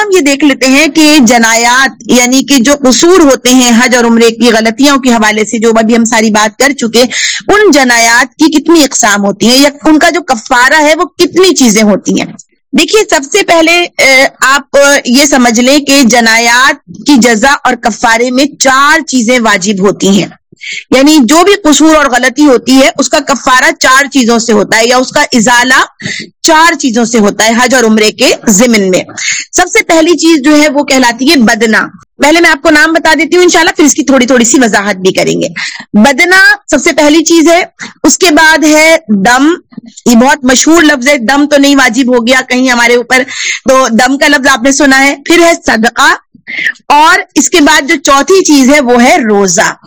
اب ہم یہ دیکھ لیتے ہیں کہ جنایات یعنی کہ جو قصور ہوتے ہیں حج اور عمرے کی غلطیوں کے حوالے سے جو ابھی ہم ساری بات کر چکے، ان جنایات کی کتنی اقسام ہوتی ہیں یا ان کا جو کفارہ ہے وہ کتنی چیزیں ہوتی ہیں؟ دیکھیے، سب سے پہلے آپ یہ سمجھ لیں کہ جنایات کی جزا اور کفارے میں چار چیزیں واجب ہوتی ہیں۔ یعنی جو بھی قصور اور غلطی ہوتی ہے، اس کا کفارہ چار چیزوں سے ہوتا ہے یا اس کا ازالہ چار چیزوں سے ہوتا ہے حج اور عمرے کے ضمن میں۔ سب سے پہلی چیز جو ہے، وہ کہلاتی ہے بدنا۔ پہلے میں آپ کو نام بتا دیتی ہوں، انشاءاللہ پھر اس کی تھوڑی تھوڑی سی وضاحت بھی کریں گے۔ بدنا سب سے پہلی چیز ہے، اس کے بعد ہے دم۔ یہ بہت مشہور لفظ ہے، دم تو نہیں واجب ہو گیا کہیں ہمارے اوپر۔ تو دم کا لفظ آپ نے سنا ہے۔ پھر ہے صدقہ۔ اور اس کے بعد جو چوتھی چیز ہے، وہ ہے روزہ۔